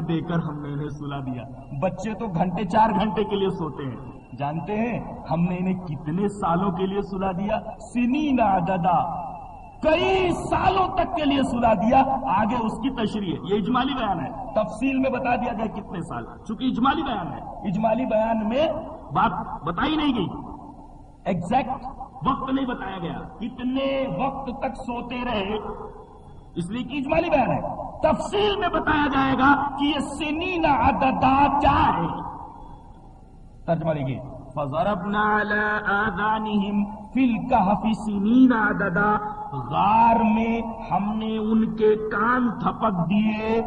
دے کر ہم نے انہیں سلا دیا۔ بچے تو گھنٹے، چار گھنٹے کے لیے سوتے ہیں۔ جانتے ہیں، ہم نے انہیں کتنے سالوں کے لیے سلا دیا؟ سنی ددا کئی سالوں تک کے لیے سلا دیا۔ آگے اس کی تشریح ہے۔ یہ اجمالی بیان ہے۔ تفصیل میں بتا دیا گیا کتنے سال۔ چونکہ اجمالی بیان ہے۔ اجمالی بیان میں بات بتائی نہیں گئی۔ ایگزیکٹ وقت نہیں بتایا گیا۔ کتنے وقت تک سوتے رہے۔ اس لیے کہ اجمالی بیان ہے۔ تفصیل میں بتایا جائے گا کہ یہ سنین عددا کیا ہے ترجمہ دیکھیے۔ فضربنا على آذانهم في الكهف سنين عددا۔ غار میں ہم نے ان کے کان تھپک دیے۔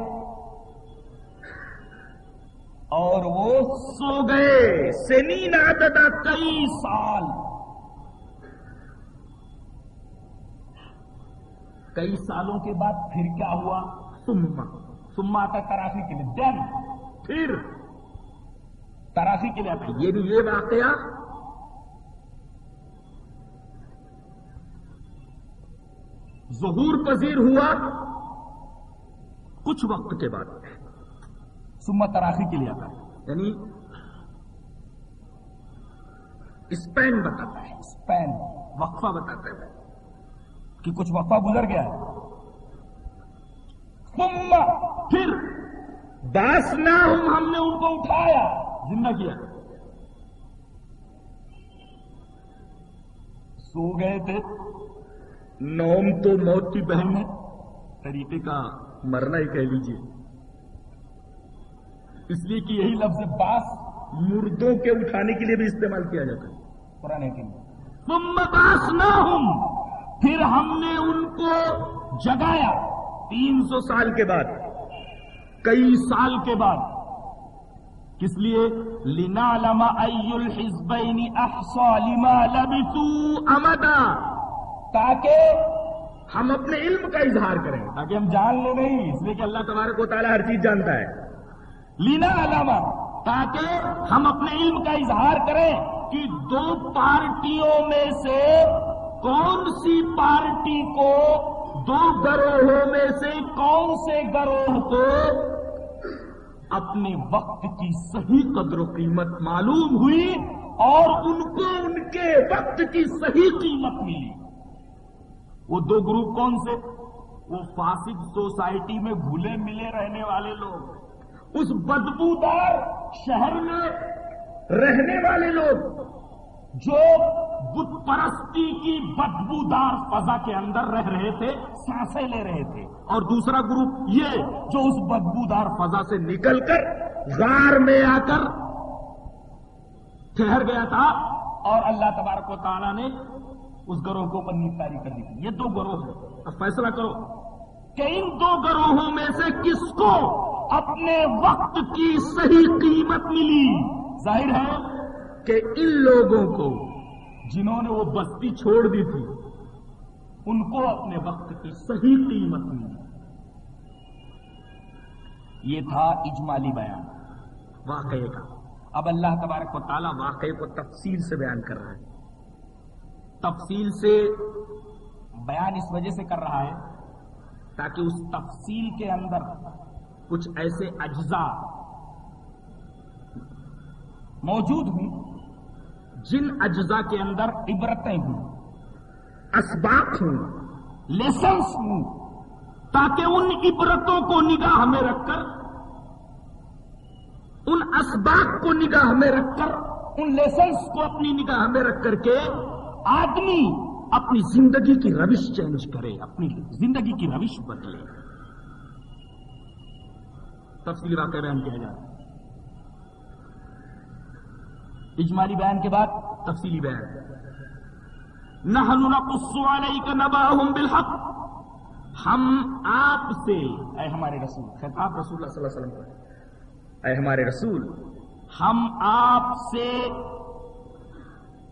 اور وہ سو گئے۔ سنین عددا کئی سال۔ کئی سالوں کے بعد پھر کیا ہوا؟ سما سما آتا ترافی کے لیے. دین پھر. ترافی کے لیے آتا یہ بھی یہ واقعہ. ظہور پذیر ہوا کچھ وقت کے بعد. سما ترافی کے لیے آتا ہے. یعنی اسپین بتاتا ہے. اسپین. وقفہ بتاتا ہے. کہ کچھ وقفہ گزر گیا ہے. سما پھر داس نہ ہوں ہم نے ان کو اٹھایا، زندہ کیا۔ سو گئے تھے۔ نوم تو موت کی بہن ہے۔ طریقے کا مرنا ہی کہہ لیجیے اس لیے کہ یہی لفظ باس مردوں کے اٹھانے کے لیے بھی استعمال کیا جاتا ہے۔ پرانے کے لیے تم باس نہ ہوں پھر ہم نے ان کو جگایا۔ تین سو سال کے بعد، کئی سال کے بعد، کس لیے؟ لینا لما الحزبین احصا لما لبثوا امدا، تاکہ ہم اپنے علم کا اظہار کریں، تاکہ ہم جان لیں نہیں، اس لیے کہ اللہ تبارک و تعالیٰ ہر چیز جانتا ہے۔ لینا علامہ تاکہ ہم اپنے علم کا اظہار کریں کہ دو پارٹیوں میں سے کون سی پارٹی کو دو گروہوں میں سے کون سے گروہ کو اپنے وقت کی صحیح قدر و قیمت معلوم ہوئی اور ان کو ان کے وقت کی صحیح قیمت ملی؟ وہ دو گروپ کون سے؟ وہ فاسد سوسائٹی میں گھلے ملے رہنے والے لوگ، اس بدبودار شہر میں رہنے والے لوگ۔ جو بت پرستی کی بدبودار فضا کے اندر رہ رہے تھے، سانسیں لے رہے تھے۔ اور دوسرا گروپ یہ جو اس بدبودار فضا سے نکل کر غار میں آ کر ٹھہر گیا تھا۔ اور اللہ تبارک و تعالیٰ نے اس گروہ کو اوپر نپٹاری کر دی تھی۔ یہ دو گروہ ہیں۔ فیصلہ کرو کہ ان دو گروہوں میں سے کس کو اپنے وقت کی صحیح قیمت ملی۔ ظاہر ہے کہ ان لوگوں کو جنہوں نے وہ بستی چھوڑ دی تھی ان کو اپنے وقت کی صحیح قیمت ملی۔ یہ تھا اجمالی بیان۔ واقعے کا اب اللہ تبارک و تعالیٰ واقعے کو تفصیل سے بیان کر رہا ہے۔ تفصیل سے بیان اس وجہ سے کر رہا ہے تاکہ اس تفصیل کے اندر کچھ ایسے اجزاء موجود ہوں جن اجزاء کے اندر عبرتیں ہوں، اسباق ہوں، لیسنس ہوں، تاکہ ان عبرتوں کو نگاہ میں رکھ کر، ان اسباق کو نگاہ میں رکھ کر، ان لیسنس کو اپنی نگاہ میں رکھ کر کے آدمی اپنی زندگی کی روش چینج کرے، اپنی زندگی کی روش بدلے۔ تفصیلی واقعہ بیان کیا جائے۔ اجمالی بیان کے بعد تفصیلی بیان۔ نحن نقص علیک نباہم بالحق۔ ہم آپ سے، اے ہمارے رسول، خطاب رسول اللہ صلی اللہ علیہ وسلم کو اے ہمارے رسول، ہم آپ سے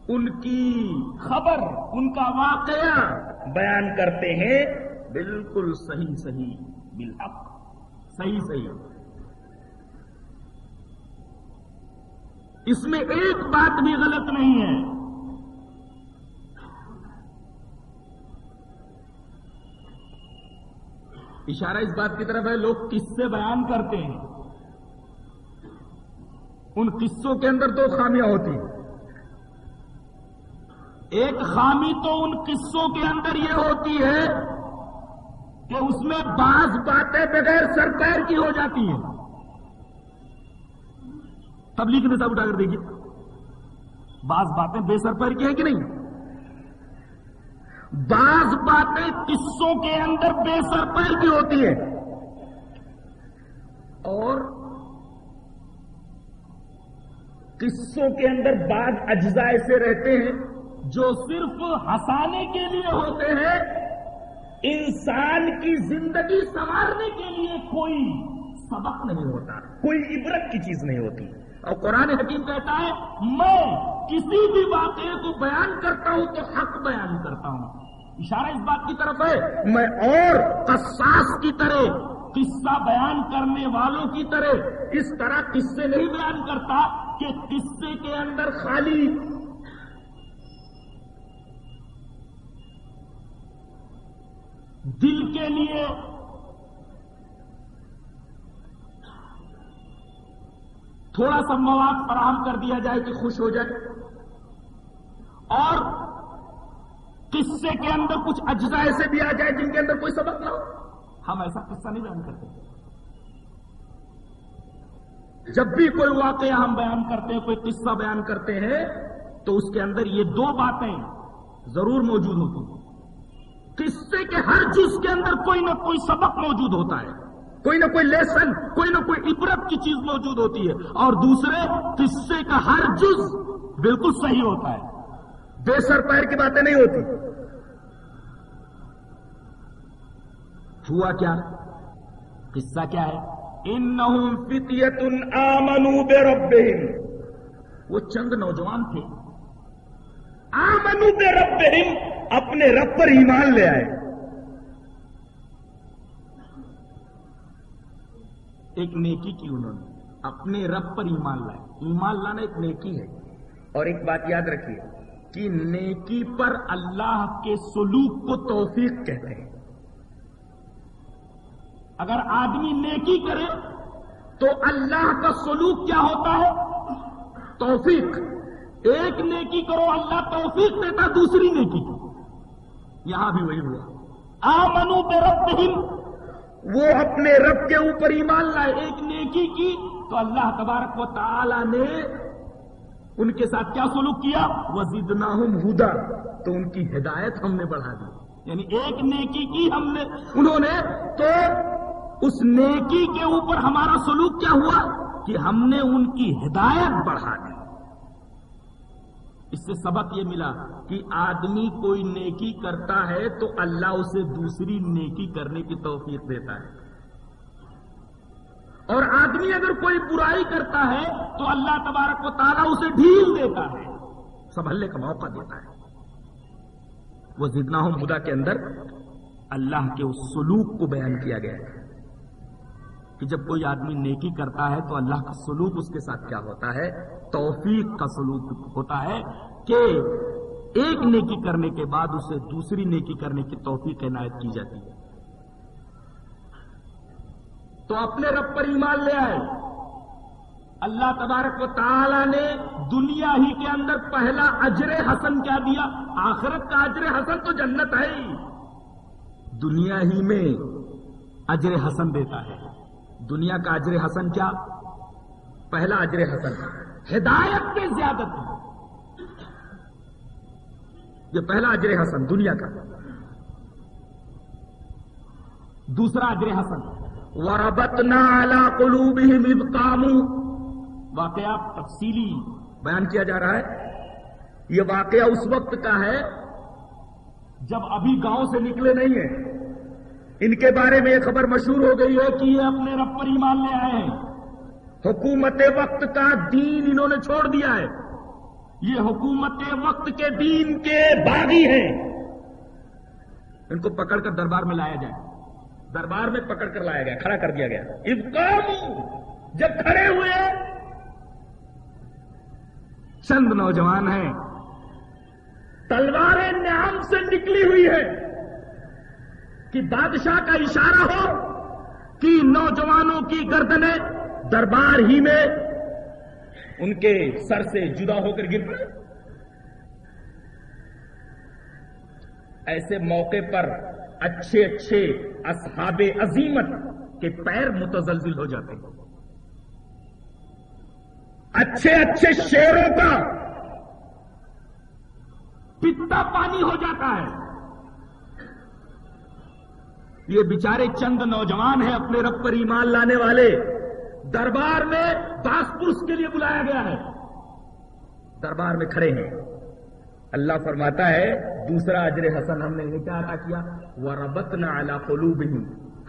ان کی خبر، ان کا واقعہ بیان کرتے ہیں۔ بالکل صحیح صحیح، بالحق۔ صحیح صحیح۔ اس میں ایک بات بھی غلط نہیں ہے۔ اشارہ اس بات کی طرف ہے، لوگ کس سے بیان کرتے ہیں۔ ان قصوں کے اندر دو خامیاں ہوتی ہیں۔ ایک خامی تو ان قصوں کے اندر یہ ہوتی ہے کہ اس میں بعض باتیں بغیر سر پیر کی ہو جاتی ہیں۔ تبلیغ نے سب اٹھا کر دیکھیے۔ بعض باتیں بے سر پیر کی ہیں کہ نہیں؟ بعض باتیں قصوں کے اندر بے سر پیر کی ہوتی ہیں۔ اور قصوں کے اندر بعض اجزاء ایسے رہتے ہیں جو صرف ہنسانے کے لیے ہوتے ہیں۔ انسان کی زندگی سنوارنے کے لیے کوئی سبق نہیں ہوتا، کوئی عبرت کی چیز نہیں ہوتی۔ اور قرآن حکیم کہتا ہے، میں کسی بھی واقعے کو بیان کرتا ہوں تو حق بیان کرتا ہوں. اشارہ اس بات کی طرف ہے، میں اور قصاص کی طرح، قصہ بیان کرنے والوں کی طرح اس طرح قصے نہیں بیان کرتا کہ قصے کے اندر خالی دل کے لیے تھوڑا سا مواد فراہم کر دیا جائے کہ خوش ہو جائے۔ اور قصے کے اندر کچھ اجزاء ایسے بھی آ جائے جن کے اندر کوئی سبق نہ ہو۔ ہم ایسا قصہ نہیں بیان کرتے۔ جب بھی کوئی واقعہ ہم بیان کرتے ہیں، کوئی قصہ بیان کرتے ہیں، تو اس کے اندر یہ دو باتیں ضرور موجود ہوتی ہیں۔ قصے کے ہر جز کے اندر کوئی نہ کوئی سبق موجود ہوتا ہے۔ کوئی نہ کوئی لیسن کوئی نہ کوئی عبرت کی چیز موجود ہوتی ہے۔ اور دوسرے قصے کا ہر جز بالکل صحیح ہوتا ہے۔ بے سر پیر کی باتیں نہیں ہوتی۔ ہوا کیا؟ قصہ کیا ہے؟ ان فتیت آمنو بے ربہم وہ چند نوجوان تھے۔ آمنو بے ربہم اپنے رب پر ایمان لے آئے۔ ایک نیکی کی انہوں نے۔ اپنے رب پر ایمان لائے۔ ایمان لانا ایک نیکی ہے۔ اور ایک بات یاد رکھیے کہ نیکی پر اللہ کے سلوک کو توفیق کہتے ہیں۔ اگر آدمی نیکی کرے تو اللہ کا سلوک کیا ہوتا ہے؟ توفیق۔ ایک نیکی کرو، اللہ توفیق دیتا، دوسری نیکی کو یہاں بھی وہی ہوا۔ آمنو پہ رب وہ اپنے رب کے اوپر ایمان لائے، ایک نیکی کی، تو اللہ تبارک و تعالی نے ان کے ساتھ کیا سلوک کیا؟ وزیدنا ہدا تو ان کی ہدایت ہم نے بڑھا دی۔ یعنی ایک نیکی کی ہم نے، انہوں نے، تو اس نیکی کے اوپر ہمارا سلوک کیا ہوا؟ کہ ہم نے ان کی ہدایت بڑھا دی۔ اس سے سبق یہ ملا کہ آدمی کوئی نیکی کرتا ہے تو اللہ اسے دوسری نیکی کرنے کی توفیق دیتا ہے۔ اور آدمی اگر کوئی برائی کرتا ہے تو اللہ تبارک و تعالیٰ اسے ڈھیل دیتا ہے۔ سنبھلنے کا موقع دیتا ہے۔ وہ زدنا ہوں خدا کے اندر اللہ کے اس سلوک کو بیان کیا گیا۔ ہے کہ جب کوئی آدمی نیکی کرتا ہے تو اللہ کا سلوک اس کے ساتھ کیا ہوتا ہے؟ توفیق کا سلوک ہوتا ہے کہ ایک نیکی کرنے کے بعد اسے دوسری نیکی کرنے کی توفیق عنایت کی جاتی ہے۔ تو اپنے رب پر ایمان لے آئے۔ اللہ تبارک و تعالی نے دنیا ہی کے اندر پہلا اجر حسن کیا دیا، آخرت کا اجر حسن تو جنت ہے ہی۔ دنیا ہی میں اجر حسن دیتا ہے۔ دنیا کا اجر حسن کیا؟ پہلا اجر حسن۔ ہدایت کے زیادت یہ پہلا اجر حسن دنیا کا۔ دوسرا اجر حسن۔ وربتنا على قلوبهم اذ قاموا۔ واقعہ تفصیلی بیان کیا جا رہا ہے۔ یہ واقعہ اس وقت کا ہے جب ابھی گاؤں سے نکلے نہیں ہیں۔ ان کے بارے میں یہ خبر مشہور ہو گئی ہے کہ یہ اپنے رب پر ایمان لے آئے ہیں۔ حکومت وقت کا دین انہوں نے چھوڑ دیا ہے۔ یہ حکومت وقت کے دین کے باغی ہیں۔ ان کو پکڑ کر دربار میں لایا جائے۔ دربار میں پکڑ کر لایا گیا، کھڑا کر دیا گیا۔ افقام جب کھڑے ہوئے۔ چند نوجوان ہیں۔ تلواریں نعم سے نکلی ہوئی ہے کہ بادشاہ کا اشارہ ہو کہ نوجوانوں کی گردنیں دربار ہی میں ان کے سر سے جدا ہو کر گر پڑے۔ ایسے موقع پر اچھے اچھے اصحاب عظیمت کے پیر متزلزل ہو جاتے ہیں۔ اچھے اچھے شیروں کا پتا پانی ہو جاتا ہے۔ یہ بیچارے چند نوجوان ہیں اپنے رب پر ایمان لانے والے۔ دربار میں داس پرس کے لیے بلایا گیا ہے۔ دربار میں کھڑے ہیں۔ اللہ فرماتا ہے، دوسرا اجر حسن ہم نے انہیں کیا۔ ادا کیا وہ ربت نہ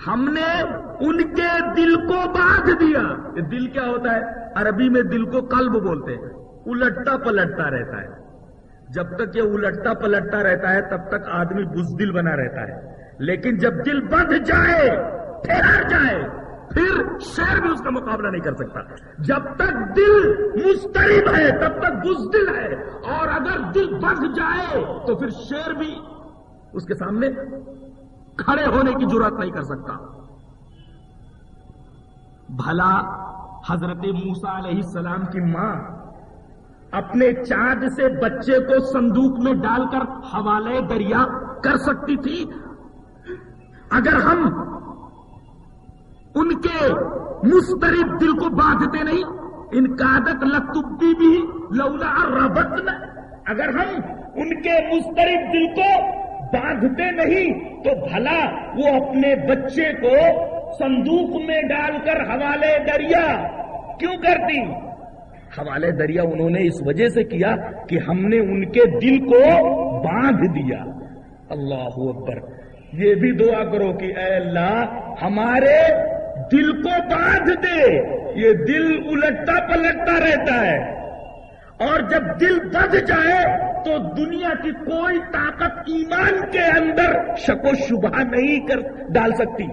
ہم نے ان کے دل کو باندھ دیا۔ یہ دل کیا ہوتا ہے؟ عربی میں دل کو قلب بولتے ہیں۔ الٹتا پلٹتا رہتا ہے۔ جب تک یہ الٹتا پلٹتا رہتا ہے، تب تک آدمی بزدل بنا رہتا ہے۔ لیکن جب دل بندھ جائے ٹھہر جائے، پھر شیر بھی اس کا مقابلہ نہیں کر سکتا۔ جب تک دل مسترب ہے، تب تک بزدل ہے۔ اور اگر دل بندھ جائے، تو پھر شیر بھی اس کے سامنے کھڑے ہونے کی ضرورت نہیں کر سکتا۔ بھلا حضرت موسا علیہ السلام کی ماں اپنے چاند سے بچے کو صندوق میں ڈال کر حوالے دریا کر سکتی تھی اگر ہم ان کے مسترب دل کو باندھتے نہیں، ان کادت لتبی بھی لولا ربت اگر ہم ان کے مسترب دل کو باندھتے نہیں، تو بھلا وہ اپنے بچے کو صندوق میں ڈال کر حوالے دریا کیوں کرتی؟ حوالے دریا انہوں نے اس وجہ سے کیا کہ ہم نے ان کے دل کو باندھ دیا۔ اللہ اکبر۔ یہ بھی دعا کرو کہ اے اللہ ہمارے دل کو باندھ دے۔ یہ دل الٹتا پلٹتا رہتا ہے۔ اور جب دل بج جائے تو دنیا کی کوئی طاقت ایمان کے اندر شک و شبہ نہیں کر ڈال سکتی۔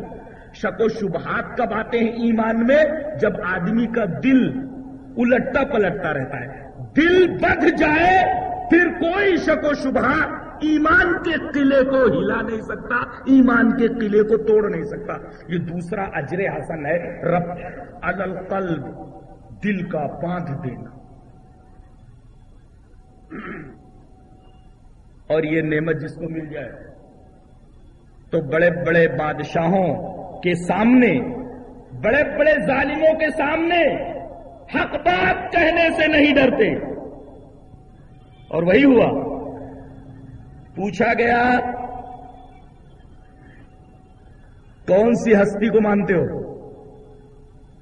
شک و شبہات کب آتے ہیں ایمان میں، جب آدمی کا دل الٹتا پلٹتا رہتا ہے۔ دل بج جائے پھر کوئی شک و شبہ ایمان کے قلعے کو ہلا نہیں سکتا، ایمان کے قلعے کو توڑ نہیں سکتا۔ یہ دوسرا اجر حسن ہے، رب القلب دل کا باندھ دینا۔ اور یہ نعمت جس کو مل جائے، تو بڑے بڑے بادشاہوں کے سامنے، بڑے بڑے ظالموں کے سامنے حق بات کہنے سے نہیں ڈرتے۔ اور وہی ہوا۔ پوچھا گیا، کون سی ہستی کو مانتے ہو؟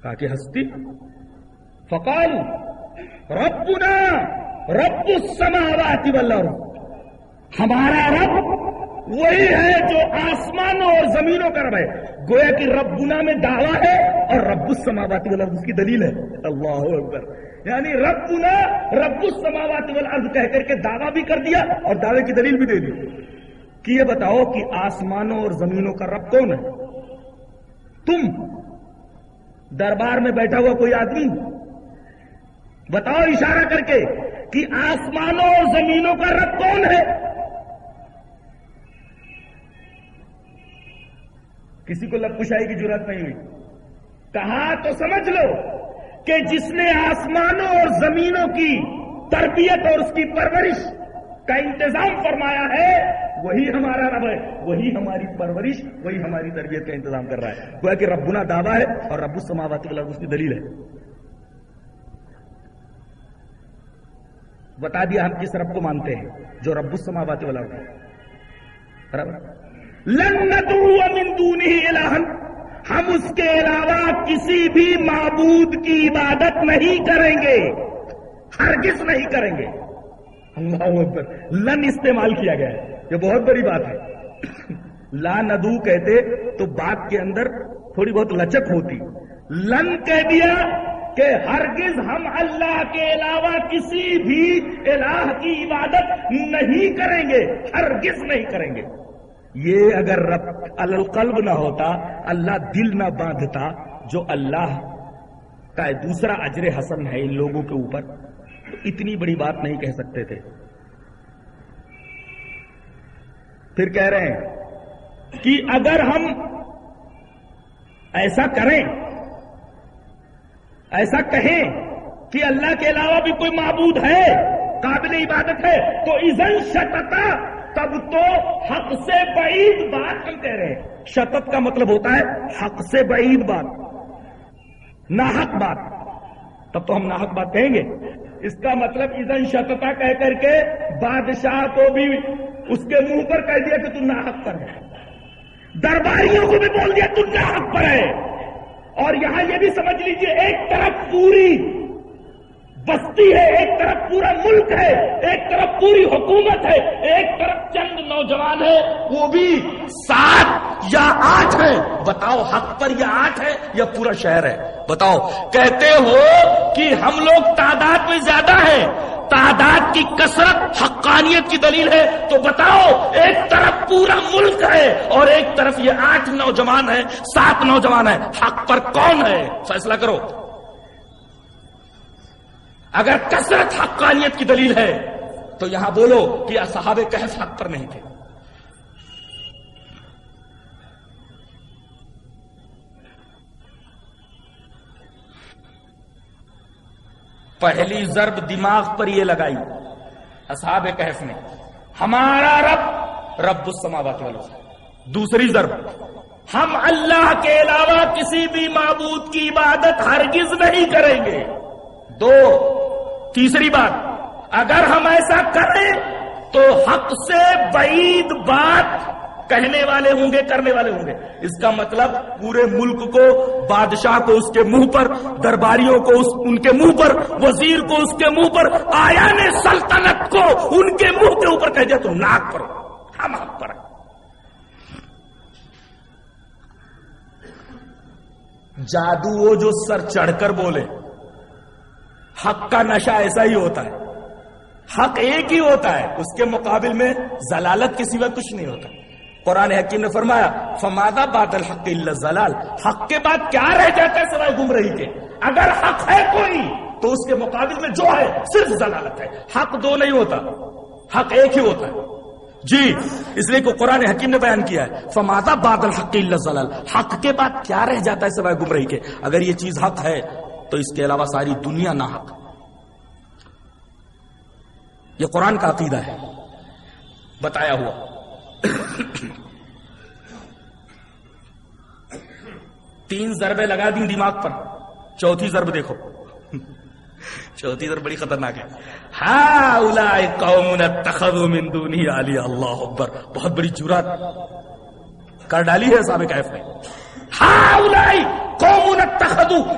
کہا کہ ہستی۔ فقال ربنا رب السماوات والارض۔ ہمارا رب وہی ہے جو آسمانوں اور زمینوں کا رب ہے۔ گویا کہ ربنا میں دعویٰ ہے اور رب السماوات والارض اس کی دلیل ہے۔ اللہ اکبر۔ یعنی ربنا رب السماوات والارض کہہ کر کے دعویٰ بھی کر دیا اور دعوے کی دلیل بھی دے دی۔ کہ یہ بتاؤ کہ آسمانوں اور زمینوں کا رب کون ہے؟ تم دربار میں بیٹھا ہوا کوئی آدمی؟ بتاؤ اشارہ کر کے کہ آسمانوں اور زمینوں کا رب کون ہے؟ کسی کو لب کشائی کی ضرورت نہیں ہوئی۔ کہا تو سمجھ لو کہ جس نے آسمانوں اور زمینوں کی تربیت اور اس کی پرورش کا انتظام فرمایا ہے، وہی ہمارا رب ہے، وہی ہماری پرورش، وہی ہماری تربیت کا انتظام کر رہا ہے۔ وہ کہ ربنا دعویٰ ہے اور رب السماوات والا اس کی دلیل ہے۔ بتا دیا ہم کس رب کو مانتے ہیں، جو رب السماوات والا لن ندعو من دونه الہن ہم اس کے علاوہ کسی بھی معبود کی عبادت نہیں کریں گے۔ ہرگز نہیں کریں گے۔ اللہ اکبر۔ لن استعمال کیا گیا ہے۔ یہ بہت بڑی بات ہے۔ لا ندو کہتے تو بات کے اندر تھوڑی بہت لچک ہوتی۔ لن کہہ دیا کہ ہرگز ہم اللہ کے علاوہ کسی بھی الہ کی عبادت نہیں کریں گے۔ ہرگز نہیں کریں گے۔ یہ اگر رب القلب نہ ہوتا، اللہ دل نہ باندھتا، جو اللہ کا دوسرا اجر حسن ہے ان لوگوں کے اوپر، تو اتنی بڑی بات نہیں کہہ سکتے تھے۔ پھر کہہ رہے ہیں کہ اگر ہم ایسا کریں، ایسا کہیں کہ اللہ کے علاوہ بھی کوئی معبود ہے، قابل عبادت ہے، تو ازن شتتا تب تو حق سے بعید بات ہم کہہ رہے ہیں۔ شتت کا مطلب ہوتا ہے حق سے بعید بات، ناحق بات۔ تب تو ہم ناحق بات کہیں گے۔ اس کا مطلب ازن شتتا کہہ کر کے بادشاہ کو بھی اس کے منہ پر کہہ دیا کہ تم ناحق پر ہے۔ درباریوں کو بھی بول دیا تم ناحق پر ہے۔ اور یہاں یہ بھی سمجھ لیجیے، ایک طرف پوری بستی ہے، ایک طرف پورا ملک ہے، ایک طرف پوری حکومت ہے، ایک طرف چند نوجوان ہے وہ بھی سات یا آٹھ ہے بتاؤ حق پر یا آٹھ ہے یا پورا شہر ہے؟ بتاؤ۔ کہتے ہو کہ ہم لوگ تعداد میں زیادہ ہیں۔ تعداد کی کثرت حقانیت کی دلیل ہے۔ تو بتاؤ، ایک طرف پورا ملک ہے اور ایک طرف یہ آٹھ نوجوان ہے سات نوجوان ہے حق پر کون ہے؟ فیصلہ کرو۔ اگر کثرت حقانیت کی دلیل ہے، تو یہاں بولو کہ اصحاب کہف حق پر نہیں تھے۔ پہلی ضرب دماغ پر یہ لگائی، اصحاب کہف نے۔ ہمارا رب رب السماوات والارض دوسری ضرب، ہم اللہ کے علاوہ کسی بھی معبود کی عبادت ہرگز نہیں کریں گے۔ دو۔ تیسری بات، اگر ہم ایسا کریں تو حق سے بعید بات کہنے والے ہوں گے، کرنے والے ہوں گے۔ اس کا مطلب پورے ملک کو، بادشاہ کو اس کے منہ پر، درباریوں کو اس، ان کے منہ پر، وزیر کو اس کے منہ پر آیا نے سلطنت کو ان کے منہ کے اوپر کہہ دیا تم ناک پر، ہم حق پر جادو وہ جو سر چڑھ کر بولے۔ حق کا نشہ ایسا ہی ہوتا ہے۔ حق ایک ہی ہوتا ہے، اس کے مقابل میں زلالت کے سوا کچھ نہیں ہوتا۔ قرآن حکیم نے فرمایا فمادا باد الحق اللہ زلال حق کے بعد کیا رہ جاتا ہے سوائے گم رہی کے؟ اگر حق ہے کوئی، تو اس کے مقابل میں جو ہے، صرف زلالت ہے۔ حق دو نہیں ہوتا، حق ایک ہی ہوتا ہے۔ جی اس لیے کو قرآن حکیم نے بیان کیا ہے فمادا باد الحق اللہ زلال حق کے بعد کیا رہ جاتا ہے سوائے گم رہی کے؟ اگر یہ چیز حق ہے تو اس کے علاوہ ساری دنیا نہ حق یہ قرآن کا عقیدہ ہے۔ بتایا ہوا۔ تین ضربیں لگا دیں دماغ پر۔ چوتھی ضرب دیکھو۔ چوتھی ضرب بڑی خطرناک ہے۔ ہاں قوم من دونی علی اللہ اکبر۔ بہت بڑی جرات کر ڈالی ہے صاحب کیف نے قوم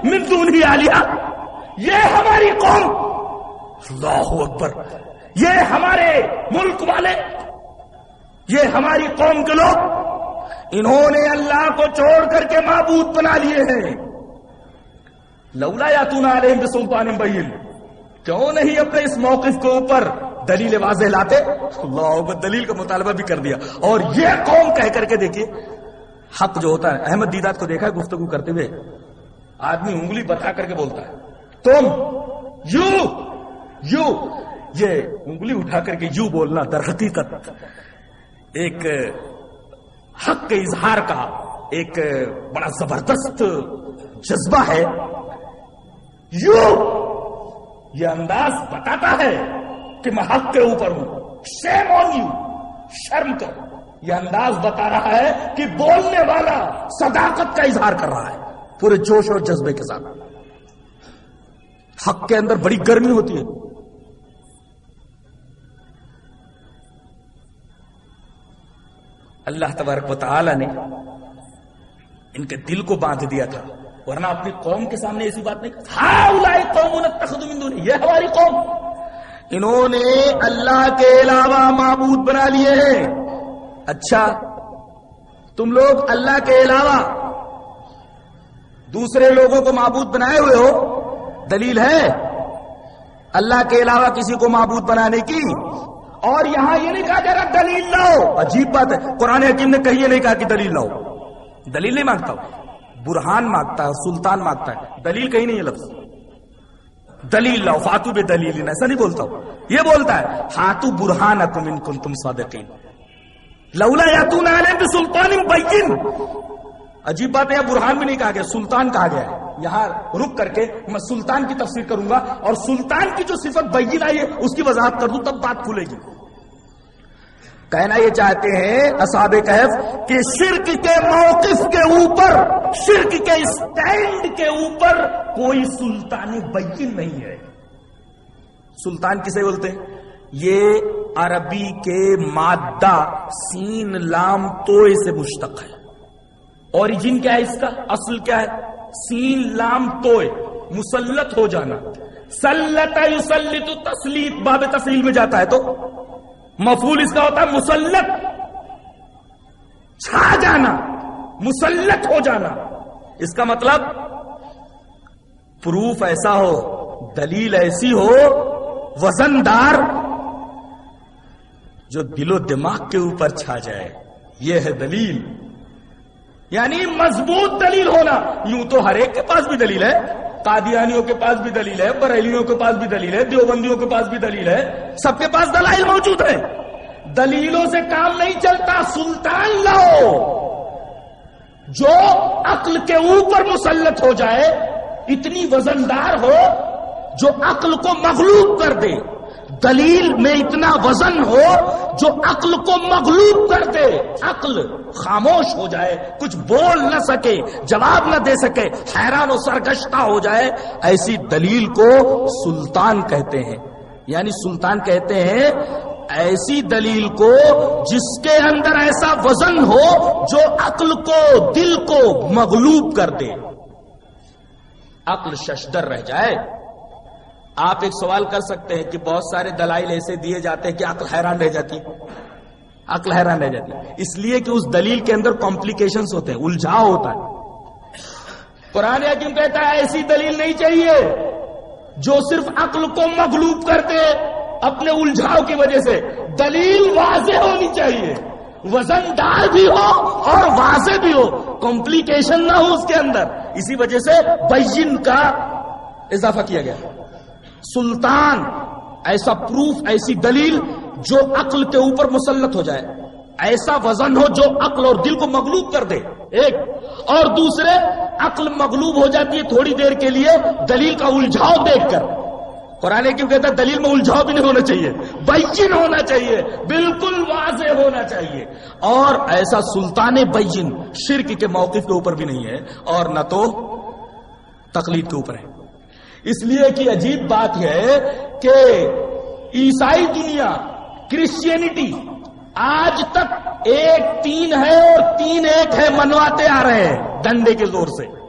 من دونی علیہ یہ ہماری قوم۔ اللہ اکبر۔ یہ ہمارے ملک والے۔ یہ ہماری قوم کے لوگ۔ انہوں نے اللہ کو چھوڑ کر کے معبود بنا لیے ہیں۔ لولا یا تو نہ سلطان کیوں نہیں اپنے اس موقف کے اوپر دلیل واضح لاتے؟ اللہ دلیل کا مطالبہ بھی کر دیا۔ اور یہ قوم کہہ کر کے دیکھیے حق جو ہوتا ہے، احمد دیدات کو دیکھا ہے گفتگو کرتے ہوئے، آدمی انگلی بتا کر کے بولتا ہے، تم، یو یو، یہ انگلی اٹھا کر کے یو بولنا در حقیقت ایک حق کے اظہار کا ایک بڑا زبردست جذبہ ہے۔ یو، یہ انداز بتاتا ہے کہ میں حق کے اوپر ہوں۔ شیم آن یو شرم کر یہ انداز بتا رہا ہے کہ بولنے والا صداقت کا اظہار کر رہا ہے، پورے جوش اور جذبے کے ساتھ۔ حق کے اندر بڑی گرمی ہوتی ہے۔ اللہ تبارک و تعالی نے ان کے دل کو باندھ دیا تھا، ورنہ اپنی قوم کے سامنے ایسی بات نہیں۔ ہاں قوم یہ ہماری قوم۔ انہوں نے اللہ کے علاوہ معبود بنا لیے ہیں۔ اچھا۔ تم لوگ اللہ کے علاوہ دوسرے لوگوں کو معبود بنائے ہوئے ہو، دلیل ہے۔ اللہ کے علاوہ کسی کو معبود بنانے کی۔ اور یہاں یہ نہیں کہا جا رہا دلیل لاؤ عجیب بات ہے۔ قرآن حکیم نے کہی نہیں کہا کہ دلیل لاؤ دلیل نہیں مانگتا برہان مانگتا ہے سلطان مانگتا ہے۔ دلیل کہیں نہیں ہے لفظ۔ دلیل لاؤ فاتو بے دلیل ایسا نہیں بولتا ہوں یہ بولتا ہے ہاتھو برہان اکم ان کن تم صادقین۔ لولا یا تو نہ سلطان بین عجیب بات ہے برہان بھی نہیں کہا گیا، سلطان کہا گیا ہے۔ یہاں رک کر کے میں سلطان کی تفسیر کروں گا اور سلطان کی جو صفت بین آئی ہے، اس کی وضاحت کر دوں، تب بات کھلے گی۔ کہنا یہ چاہتے ہیں، اصحاب کہف، کہ شرک کے موقف کے اوپر، شرک کے اسٹینڈ کے اوپر کوئی سلطان بین نہیں ہے۔ سلطان کسے بولتے ہیں؟ یہ عربی کے مادہ سین لام توئے سے مشتق ہے۔ اوریجن کیا ہے اس کا؟ اصل کیا ہے؟ سین لام توئے مسلط ہو جانا۔ سلط یسلط تسلیت باب تفصیل میں جاتا ہے تو۔ مفول اس کا ہوتا ہے مسلط۔ چھا جانا، مسلط ہو جانا۔ اس کا مطلب پروف ایسا ہو، دلیل ایسی ہو وزندار جو دل و دماغ کے اوپر چھا جائے۔ یہ ہے دلیل۔ یعنی مضبوط دلیل ہونا۔ یوں تو ہر ایک کے پاس بھی دلیل ہے۔ قادیانیوں کے پاس بھی دلیل ہے۔ بریلیوں کے پاس بھی دلیل ہے۔ دیوبندیوں کے پاس بھی دلیل ہے۔ سب کے پاس دلائل موجود ہے دلیلوں سے کام نہیں چلتا۔ سلطان لاؤ۔ جو عقل کے اوپر مسلط ہو جائے، اتنی وزندار ہو، جو عقل کو مغلوب کر دے۔ دلیل میں اتنا وزن ہو جو عقل کو مغلوب کر دے۔ عقل خاموش ہو جائے، کچھ بول نہ سکے، جواب نہ دے سکے، حیران و سرگشتہ ہو جائے۔ ایسی دلیل کو سلطان کہتے ہیں۔ یعنی سلطان کہتے ہیں، ایسی دلیل کو جس کے اندر ایسا وزن ہو جو عقل کو، دل کو مغلوب کر دے۔ عقل ششدر رہ جائے۔ آپ ایک سوال کر سکتے ہیں کہ بہت سارے دلائل ایسے دیے جاتے ہیں کہ عقل حیران رہ جاتی عقل حیران رہ جاتی اس لیے کہ اس دلیل کے اندر کمپلیکیشنز ہوتے ہیں، الجھاؤ ہوتا ہے۔ قرآن حکیم کہتا ہے، ایسی دلیل نہیں چاہیے جو صرف عقل کو مغلوب کرتے اپنے الجھاؤ کی وجہ سے۔ دلیل واضح ہونی چاہیے۔ وزن دار بھی ہو اور واضح بھی ہو۔ کمپلیکیشن نہ ہو اس کے اندر۔ اسی وجہ سے بین کا اضافہ کیا گیا۔ سلطان، ایسا پروف، ایسی دلیل جو عقل کے اوپر مسلط ہو جائے۔ ایسا وزن ہو جو عقل اور دل کو مغلوب کر دے۔ ایک۔ اور دوسرے، عقل مغلوب ہو جاتی ہے تھوڑی دیر کے لیے دلیل کا الجھاؤ دیکھ کر۔ قرآن کیوں کہتا ہے دلیل میں الجھاؤ بھی نہیں ہونا چاہیے، بین ہونا چاہیے، بالکل واضح ہونا چاہیے۔ اور ایسا سلطان بین، شرک کے موقف کے اوپر بھی نہیں ہے، اور نہ تو تقلید کے اوپر ہے۔ اس لیے کہ عجیب بات ہے کہ عیسائی دنیا کرسچینٹی آج تک ایک تین ہے اور تین ایک ہے منواتے آ رہے ہیں ڈنڈے کے زور سے۔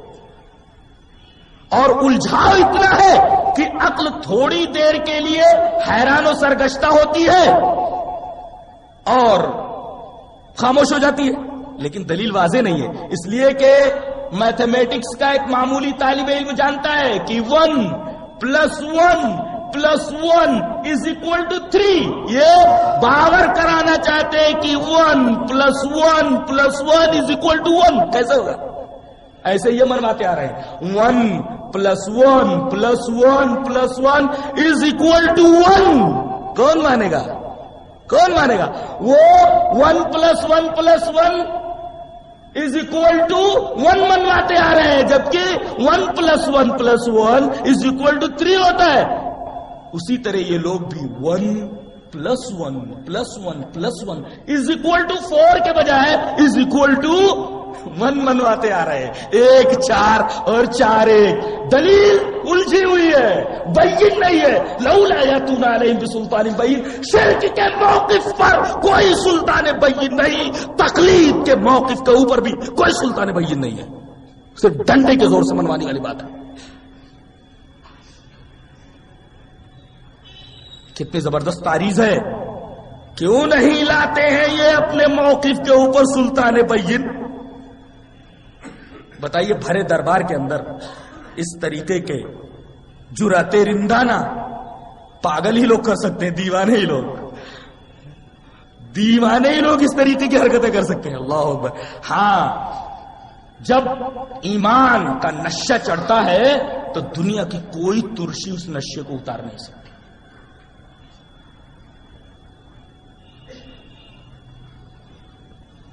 اور الجھاؤ اتنا ہے کہ عقل تھوڑی دیر کے لیے حیران و سرگشتہ ہوتی ہے اور خاموش ہو جاتی ہے۔ لیکن دلیل واضح نہیں ہے۔ اس لیے کہ میتھمیٹکس کا ایک معمولی طالب علم جانتا ہے کہ one plus one plus one is equal to three یہ باور کرانا چاہتے ہیں کہ one plus one plus one is equal to one کیسے ہوگا؟ ایسے یہ منواتے آ رہے ہیں. One plus one plus one plus one is equal to one کون مانے گا؟ کون مانے گا؟ وہ one plus one plus one is equal to one منواتے آ رہے ہیں جبکہ one plus one plus one is equal to three ہوتا ہے اسی طرح یہ لوگ بھی one plus one plus one plus one is equal to four کے بجائے از اکول ٹو من منواتے آ رہے ہیں۔ ایک، چار اور چار ایک۔ دلیل الجھی ہوئی ہے بین نہیں ہے۔ لولا یا تو نہ سلطان بین شرک کے موقف پر کوئی سلطان بین نہیں۔ تقلید کے موقف کے اوپر بھی کوئی سلطان بین نہیں ہے۔ صرف ڈنڈے کے زور سے منوانے والی بات ہے۔ کتنی زبردست تاریخ ہے۔ کیوں نہیں لاتے ہیں یہ اپنے موقف کے اوپر سلطان بین بتائیے بھرے دربار کے اندر اس طریقے کے جراتے رندانا پاگل ہی لوگ کر سکتے ہیں، دیوانے ہی لوگ۔ دیوانے ہی لوگ اس طریقے کی حرکتیں کر سکتے ہیں۔ اللہ اکبر۔ ہاں جب ایمان کا نشہ چڑھتا ہے تو دنیا کی کوئی ترشی اس نشے کو اتار نہیں سکتی۔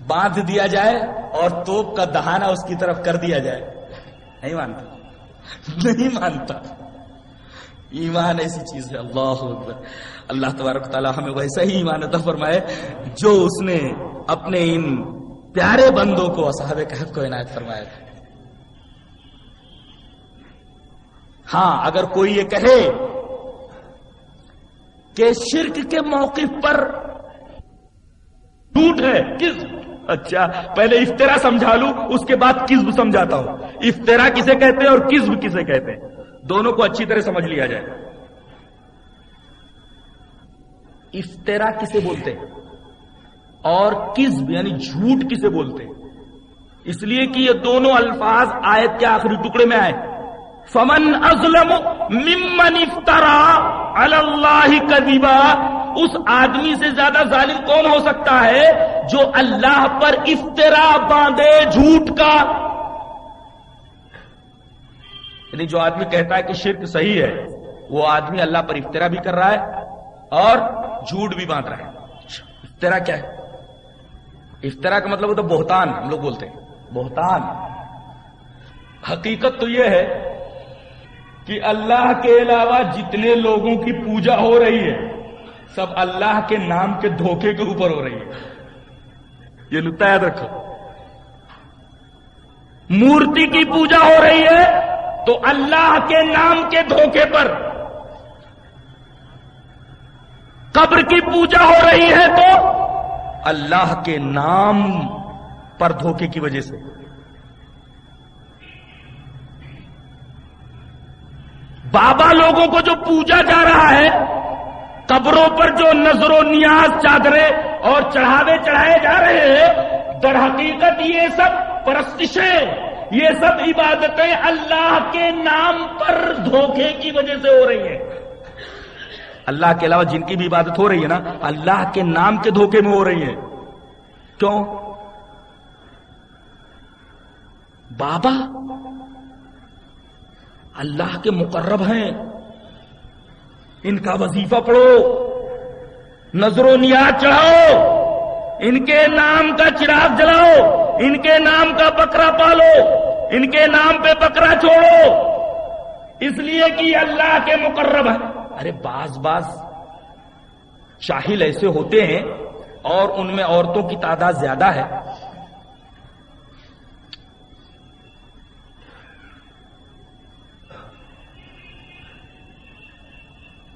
باندھ دیا جائے اور توپ کا دہانا اس کی طرف کر دیا جائے۔ نہیں مانتا۔ نہیں مانتا۔ ایمان ایسی چیز ہے اللہ اکبر۔ اللہ تبارک تعالیٰ ہمیں ویسا ہی ایمان عطا فرمائے جو اس نے اپنے ان پیارے بندوں کو صاحب کہف کو عنایت فرمایا۔ تھا ہاں اگر کوئی یہ کہے کہ شرک کے موقف پر جھوٹ ہے کس اچھا پہلے افطرا سمجھا لوں، اس کے بعد کسب سمجھاتا ہوں۔ افطرا کسے کہتے ہیں اور کسب کسے کہتے ہیں؟ دونوں کو اچھی طرح سمجھ لیا جائے۔ افطرا کسے بولتے ہیں؟ اور کسب یعنی جھوٹ کسے بولتے ہیں؟ اس لیے کہ یہ دونوں الفاظ آیت کے آخری ٹکڑے میں آئے۔ فمن ازلم ممن افطرا اللہ کذبا، اس آدمی سے زیادہ ظالم کون ہو سکتا ہے جو اللہ پر افطرا باندھے جھوٹ کا؟ یعنی جو آدمی کہتا ہے کہ شرک صحیح ہے، وہ آدمی اللہ پر افطرا بھی کر رہا ہے اور جھوٹ بھی باندھ رہا ہے۔ افطرا کیا ہے؟ افطرا کا مطلب ہوتا بہتان، ہم لوگ بولتے ہیں۔ بہتان۔ حقیقت تو یہ ہے کہ اللہ کے علاوہ جتنے لوگوں کی پوجا ہو رہی ہے، سب اللہ کے نام کے دھوکے کے اوپر ہو رہی ہے۔ یہ نقطہ یاد رکھو مورتی کی پوجا ہو رہی ہے تو اللہ کے نام کے دھوکے پر۔ قبر کی پوجا ہو رہی ہے تو اللہ کے نام پر دھوکے کی وجہ سے۔ بابا لوگوں کو جو پوجا جا رہا ہے، قبروں پر جو نظر و نیاز چادرے اور چڑھاوے چڑھائے جا رہے ہیں، در حقیقت یہ سب پرستشیں، یہ سب عبادتیں اللہ کے نام پر دھوکے کی وجہ سے ہو رہی ہیں۔ اللہ کے علاوہ جن کی بھی عبادت ہو رہی ہے نا، اللہ کے نام کے دھوکے میں ہو رہی ہے کیوں؟ بابا؟ اللہ کے مقرب ہیں۔ ان کا وظیفہ پڑھو، نظر و نیاد چڑھاؤ، ان کے نام کا چراغ جلاؤ، ان کے نام کا بکرا پالو، ان کے نام پہ بکرا چھوڑو۔ اس لیے کہ اللہ کے مقرب ہے ارے باز باز، شاہل ایسے ہوتے ہیں اور ان میں عورتوں کی تعداد زیادہ ہے۔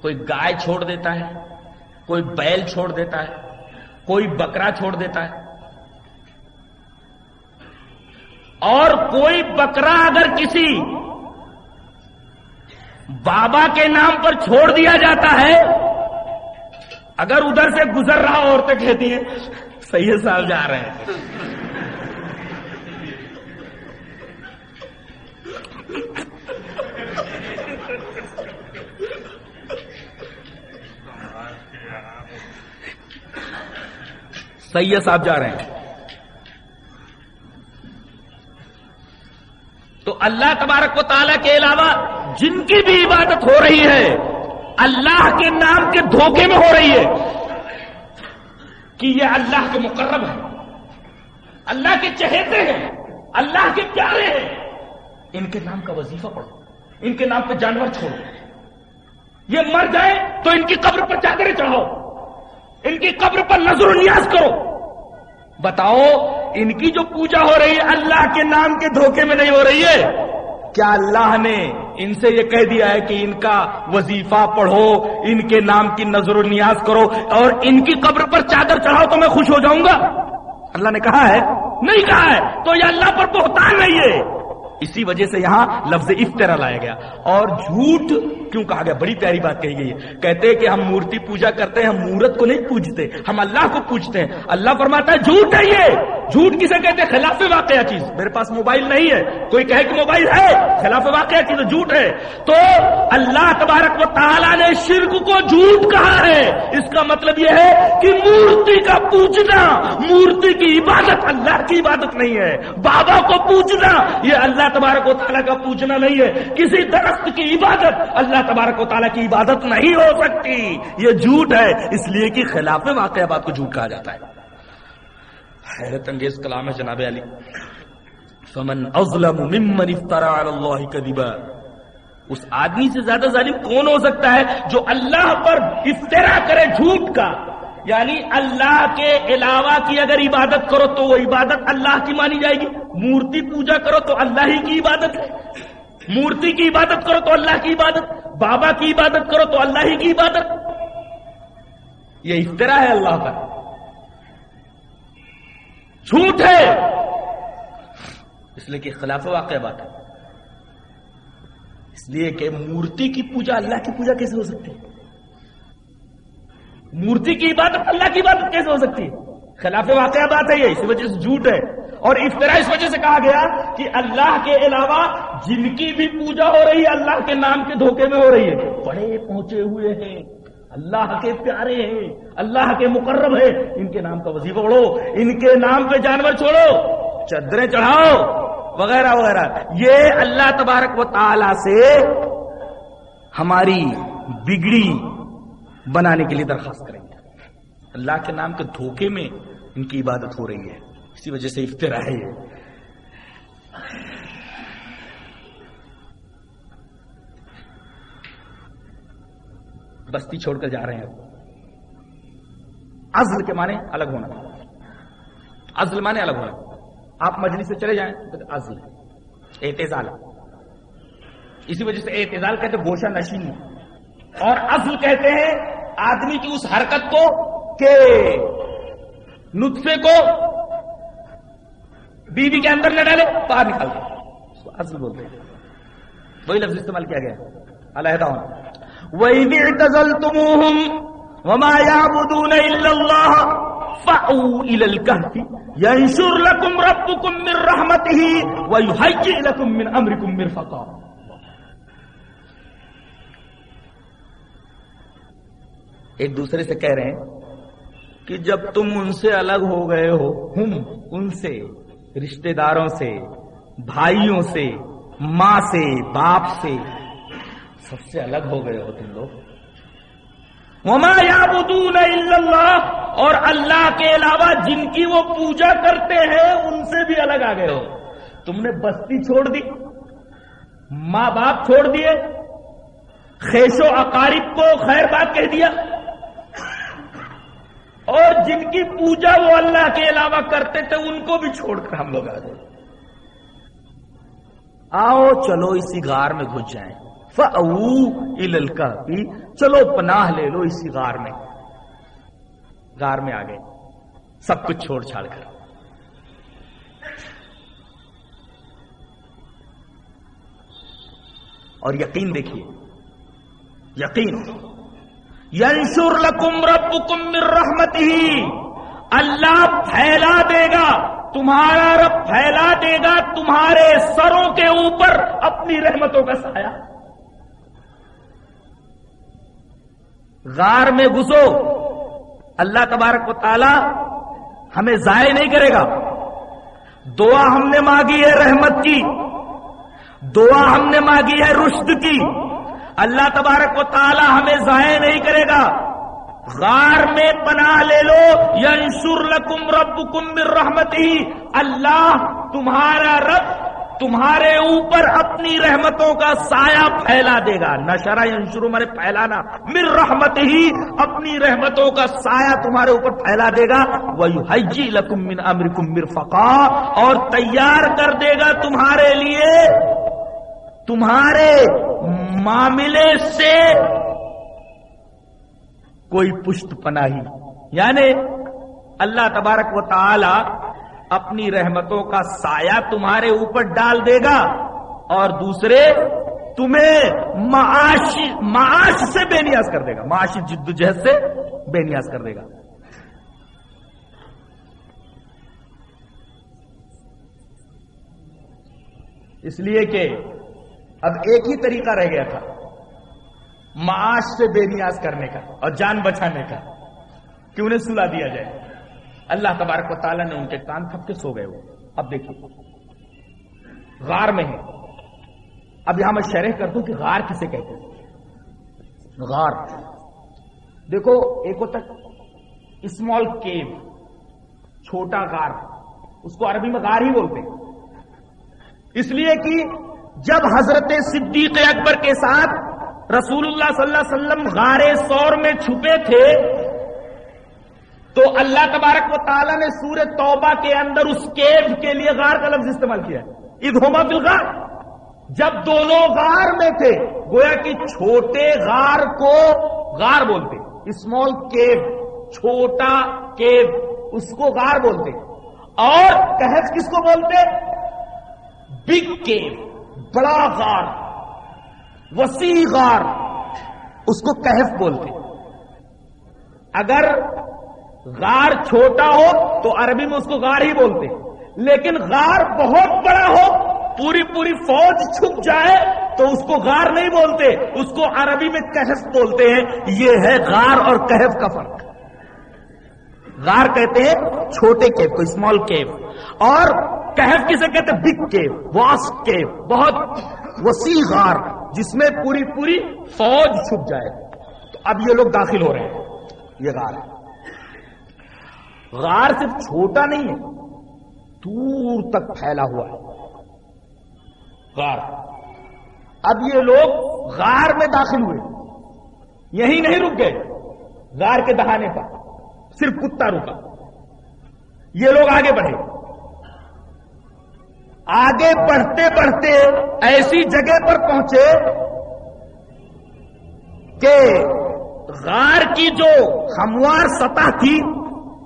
کوئی گائے چھوڑ دیتا ہے، کوئی بیل چھوڑ دیتا ہے، کوئی بکرا چھوڑ دیتا ہے۔ اور کوئی بکرا اگر کسی بابا کے نام پر چھوڑ دیا جاتا ہے، اگر ادھر سے گزر رہا عورتیں کہتی ہیں سید صاحب جا رہے ہیں۔ سید صاحب جا رہے ہیں۔ تو اللہ تبارک و تعالیٰ کے علاوہ جن کی بھی عبادت ہو رہی ہے، اللہ کے نام کے دھوکے میں ہو رہی ہے کہ یہ اللہ کے مقرب ہیں۔ اللہ کے چہتے ہیں، اللہ کے پیارے ہیں۔ ان کے نام کا وظیفہ پڑھو، ان کے نام پہ جانور چھوڑو۔ یہ مر جائے تو ان کی قبر پر چادریں چڑھاؤ، ان کی قبر پر نظر و نیاز کرو۔ بتاؤ، ان کی جو پوجا ہو رہی ہے اللہ کے نام کے دھوکے میں نہیں ہو رہی ہے؟ کیا اللہ نے ان سے یہ کہہ دیا ہے کہ ان کا وظیفہ پڑھو، ان کے نام کی نظر و نیاز کرو اور ان کی قبر پر چادر چڑھاؤ تو میں خوش ہو جاؤں گا؟ اللہ نے کہا ہے، نہیں کہا ہے، تو یہ اللہ پر بہتان نہیں ہے۔ اسی وجہ سے یہاں لفظ افطرا لایا گیا۔ اور جھوٹ کیوں کہا گیا؟ بڑی پیاری بات کہی گئی۔ ہے کہتے کہ ہم مورتی پوجا کرتے ہیں، ہم مورت کو نہیں پوجتے، ہم اللہ کو پوچھتے ہیں۔ اللہ فرماتا ہے، جھوٹ ہے یہ۔ جھوٹ کسے کہتے ہیں؟ خلاف واقعہ چیز۔ میرے پاس موبائل نہیں ہے۔ کوئی کہے کہ موبائل ہے، خلاف واقعہ چیز، جھوٹ ہے۔ تو اللہ تبارک و تعالیٰ نے شرک کو جھوٹ کہا ہے۔ اس کا مطلب یہ ہے کہ مورتی کا پوجنا، مورتی کی عبادت اللہ کی عبادت نہیں ہے۔ بابا کو پوجنا، یہ اللہ اللہ تبارک و تعالیٰ کا پوجنا نہیں ہے، کسی درخت کی عبادت اللہ تبارک و تعالیٰ کی عبادت نہیں ہو سکتی۔ یہ جھوٹ ہے، اس لیے کہ خلاف واقعہ بات کو جھوٹ کہا جاتا ہے۔ حیرت انگیز کلام ہے جناب علی۔ فمن اظلم ممن افترى على الله كذبا اس آدمی سے زیادہ ظالم کون ہو سکتا ہے جو اللہ پر افطرا کرے جھوٹ کا؟ یعنی اللہ کے علاوہ کی اگر عبادت کرو تو وہ عبادت اللہ کی مانی جائے گی۔ مورتی پوجا کرو تو اللہ ہی کی عبادت ہے۔ مورتی کی عبادت کرو تو اللہ کی عبادت۔ بابا کی عبادت کرو تو اللہ ہی کی عبادت۔ یہ افطرا ہے اللہ کا جھوٹ ہے۔ اس لیے کہ خلاف واقع بات ہے۔ اس لیے کہ مورتی کی پوجا اللہ کی پوجا کیسے ہو سکتی ہے؟ مورتی کی عبادت اللہ کی عبادت کیسے ہو سکتی ہے؟ خلاف واقع بات ہے یہ، اس وجہ سے جھوٹ ہے۔ اور اس طرح اس وجہ سے کہا گیا کہ اللہ کے علاوہ جن کی بھی پوجا ہو رہی ہے، اللہ کے نام کے دھوکے میں ہو رہی ہے۔ بڑے پہنچے ہوئے ہیں۔ اللہ کے پیارے ہیں۔ اللہ کے مقرب ہیں۔ ان کے نام کا وظیفہ اڑو ان کے نام پہ جانور چھوڑو۔ چدریں چڑھاؤ۔ وغیرہ وغیرہ۔ یہ اللہ تبارک و تعالی سے ہماری بگڑی بنانے کے لیے درخواست کریں گے۔ اللہ کے نام کے دھوکے میں ان کی عبادت ہو رہی ہے۔ اسی وجہ سے افطرا ہے۔ بستی چھوڑ کر جا رہے ہیں۔ ازل کے معنی الگ ہونا۔ ازل معنی الگ ہونا۔ آپ مجلس سے چلے جائیں تو ازل اعتزال۔ اسی وجہ سے اعتزال کہتے گوشہ نشین۔ اور ازل کہتے ہیں آدمی کی اس حرکت کو کہ نطفے کو بیوی بی کے اندر نہ ڈالے، باہر نکال دے۔ ازل بولتے ہیں۔ وہی لفظ استعمال کیا گیا۔ علیحدہ ہونا۔ وَإِذِ اعْتَزَلْتُمُوهُمْ وَمَا يَعْبُدُونَ إِلَّا اللَّهَ فَأْوُوا إِلَى الْكَهْفِ يَنشُرْ لَكُمْ رَبُّكُمْ مِنْ رَحْمَتِهِ وَيُحَيِّئْ لَكُمْ مِنْ أَمْرِكُمْ مِرْفَقًا۔ ایک دوسرے سے کہہ رہے ہیں کہ جب تم ان سے الگ ہو گئے ہو، ہم ان سے، رشتہ داروں سے، بھائیوں سے، ماں سے، باپ سے سب سے الگ ہو گئے ہو تم لوگ۔ وما الا اللہ، اور اللہ کے علاوہ جن کی وہ پوجا کرتے ہیں، ان سے بھی الگ آ گئے ہو۔ تم نے بستی چھوڑ دی، ماں باپ چھوڑ دیے، خیش و اقارب کو خیر بات کہہ دیا۔ اور جن کی پوجا وہ اللہ کے علاوہ کرتے تھے، ان کو بھی چھوڑ کر ہم لوگ آ گئے آؤ، چلو اسی غار میں گھس جائیں۔ الکافی چلو، پناہ لے لو اسی غار میں۔ غار میں آ گئے۔ سب کچھ چھوڑ چھاڑ کر۔ اور یقین دیکھیے۔ یقین۔ ینشر لکم ربکم من رحمت اللہ پھیلا دے گا، تمہارا رب پھیلا دے گا تمہارے سروں کے اوپر اپنی رحمتوں کا سایہ۔ غار میں گھسو، اللہ تبارک و تعالی ہمیں ضائع نہیں کرے گا۔ دعا ہم نے مانگی ہے رحمت کی، دعا ہم نے مانگی ہے رشد کی۔ اللہ تبارک و تعالی ہمیں ضائع نہیں کرے گا۔ غار میں پناہ لے لو ینشر لکم ربکم من رحمت ہی اللہ تمہارا رب تمہارے اوپر اپنی رحمتوں کا سایہ پھیلا دے گا۔ نشرا ینشر مرے پھیلانا۔ من رحمت ہی اپنی رحمتوں کا سایہ تمہارے اوپر پھیلا دے گا۔ وَيُحَيِّ لَكُم مِّنْ أَمْرِكُم مِّرْفَقًا۔ اور تیار کر دے گا تمہارے لیے، تمہارے معاملے سے کوئی پشت پناہی۔ یعنی اللہ تبارک و تعالی اپنی رحمتوں کا سایہ تمہارے اوپر ڈال دے گا اور دوسرے تمہیں معاش معاش سے بے نیاز کر دے گا۔ معاشی جد جہد سے بے نیاز کر دے گا۔ اس لیے کہ اب ایک ہی طریقہ رہ گیا تھا۔ معاش سے بے نیاز کرنے کا اور جان بچانے کا۔ کہ انہیں سلا دیا جائے۔ اللہ تبارک و تعالیٰ نے ان کے کان تھپ کے سو گئے وہ۔ اب دیکھیے۔ غار میں ہے اب یہاں میں شرح کر دوں کہ غار کسے کہتے ہیں۔ غار۔ دیکھو، ایک ہوتا اسمال کیو چھوٹا غار۔ اس کو عربی میں غار ہی بولتے ہیں۔ اس لیے کہ جب حضرت صدیق اکبر کے ساتھ رسول اللہ صلی اللہ علیہ وسلم غار سور میں چھپے تھے، تو اللہ تبارک و تعالیٰ نے سورہ توبہ کے اندر اس کیو کے لیے غار کا لفظ استعمال کیا۔ ادھوما بلغار جب دونوں غار میں تھے، گویا کہ چھوٹے غار کو غار بولتے۔ اسمال کیو چھوٹا کیو اس کو غار بولتے۔ اور کہف کس کو بولتے؟ بگ کیو بڑا غار، وسیع غار، اس کو کہف بولتے۔ اگر غار چھوٹا ہو تو عربی میں اس کو غار ہی بولتے۔ لیکن غار بہت بڑا ہو، پوری پوری فوج چھپ جائے تو اس کو غار نہیں بولتے، اس کو عربی میں کہف بولتے ہیں۔ یہ ہے غار اور کہف کا فرق۔ غار کہتے ہیں چھوٹے کیف کو اسمال کیف اور کہف کسے کہتے ہیں بگ کیف واس کیف بہت وسیع غار جس میں پوری پوری فوج چھپ جائے. تو اب یہ لوگ داخل ہو رہے ہیں. یہ غار ہے. غار صرف چھوٹا نہیں ہے، دور تک پھیلا ہوا ہے. غار. اب یہ لوگ غار میں داخل ہوئے. یہی نہیں رک گئے، غار کے دہانے پر. صرف کتا رکا۔ یہ لوگ آگے بڑھے۔ آگے بڑھتے بڑھتے ایسی جگہ پر پہنچے کہ غار کی جو ہموار سطح تھی،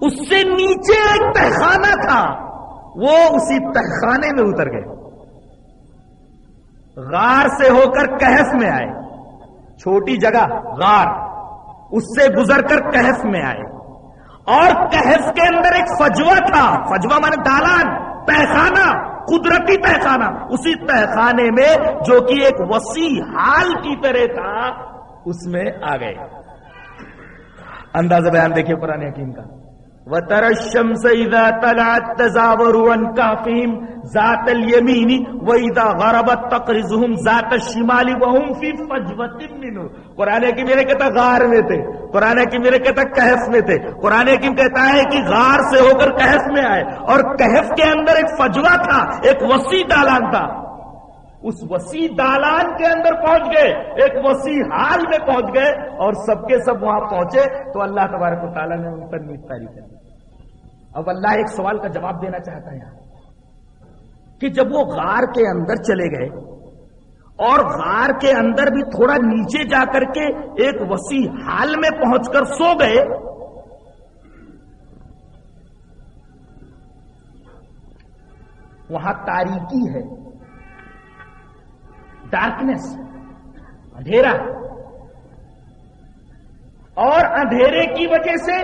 اس سے نیچے ایک تہخانہ تھا۔ وہ اسی تہخانے میں اتر گئے۔ غار سے ہو کر کہف میں آئے۔ چھوٹی جگہ غار، اس سے گزر کر کہف میں آئے۔ اور کہف کے اندر ایک فجوا تھا۔ فجوا مانے دالان پہخانہ قدرتی پہخانہ اسی پہخانے میں جو کہ ایک وسیع حال کی طرح تھا، اس میں آ گئے۔ اندازہ بیان دیکھیے قرآن حکیم کا۔ وتر الشمس اذا طلعت تزاور عن كافهم ذات اليمين واذا غربت تقرضهم ذات الشمال وهم في فجوه منه. قران کی میرے کہتا غار میں تھے. قران کی میرے کہتا کہف میں تھے. قران کی کہتا ہے کہ غار سے ہو کر کہف میں آئے. اور کہف کے اندر ایک فجوہ تھا، ایک وسیع دالان تھا. اس وسیع دالان کے اندر پہنچ گئے، ایک وسیع حال میں پہنچ گئے اور سب کے سب وہاں پہنچے تو اللہ تبارک و تعالیٰ نے ان پر نیتاری کر اب اللہ ایک سوال کا جواب دینا چاہتا ہے یہاں۔ کہ جب وہ غار کے اندر چلے گئے اور غار کے اندر بھی تھوڑا نیچے جا کر کے ایک وسیع حال میں پہنچ کر سو گئے، وہاں تاریکی ہے۔ ڈارکنیس اندھیرا اور اندھیرے کی وجہ سے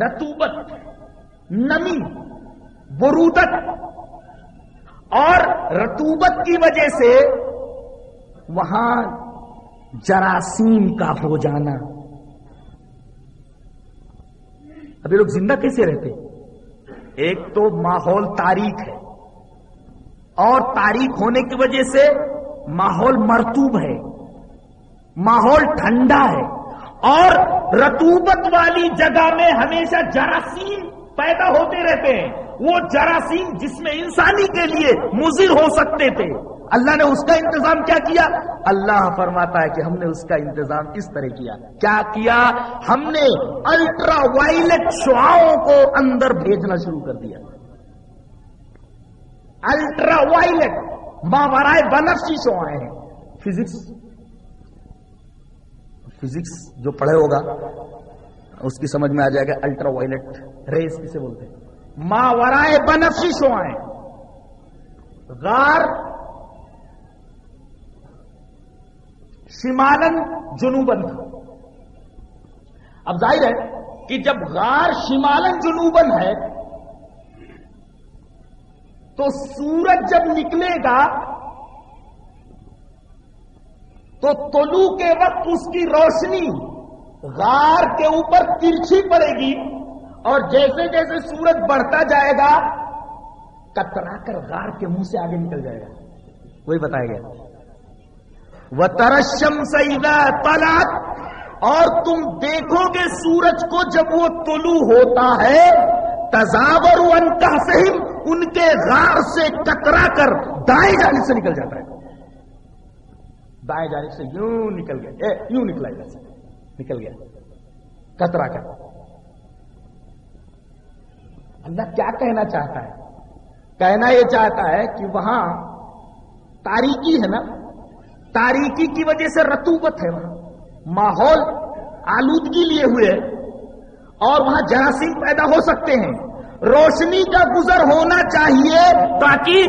رتوبت نمی، برودت. اور رتوبت کی وجہ سے وہاں جراثیم کا ہو جانا. ابھی لوگ زندہ کیسے رہتے ایک تو ماحول تاریخ ہے اور تاریخ ہونے کی وجہ سے ماحول مرتوب ہے، ماحول ٹھنڈا ہے، اور رتوبت والی جگہ میں ہمیشہ جراثیم پیدا ہوتے رہتے ہیں۔ وہ جراثیم جس میں انسانی کے لیے مضر ہو سکتے تھے۔ اللہ نے اس کا انتظام کیا کیا؟ اللہ فرماتا ہے کہ ہم نے اس کا انتظام کس طرح کیا۔ کیا کیا؟ ہم نے الٹرا وائلٹ شعاؤں کو اندر بھیجنا شروع کر دیا۔ الٹرا وائلٹ ماورائے بنفسی شو آئے ہیں۔ فزکس فزکس جو پڑھے ہوگا اس کی سمجھ میں آ جائے گا الٹرا وائلٹ ریز کسے بولتے ہیں؟ ماورائے بنفسی شو آئے غار شمالن جنوبن تھا۔ اب ظاہر ہے کہ جب غار شمالن جنوبن ہے تو سورج جب نکلے گا تو تلو کے وقت اس کی روشنی غار کے اوپر ترچھی پڑے گی اور جیسے جیسے سورج بڑھتا جائے گا، کترا کر غار کے منہ سے آگے نکل جائے گا۔ وہی بتایا گیا۔ وہ ترشم سیدا تلات اور تم دیکھو گے سورج کو جب وہ تلو ہوتا ہے، تزاور ان کا ان کے غار سے ٹکرا کر دائیں جانے سے نکل جاتا ہے۔ دائیں جانب سے یوں نکل گیا۔ اے، یوں نکلا ادھر سے۔ نکل گیا۔ کترا کر۔ اللہ کیا کہنا چاہتا ہے؟ کہنا یہ چاہتا ہے کہ وہاں تاریکی ہے نا؟ تاریکی کی وجہ سے رتوبت ہے وہاں۔ ماحول آلودگی لیے ہوئے اور وہاں جراثیم پیدا ہو سکتے ہیں۔ روشنی کا گزر ہونا چاہیے تاکہ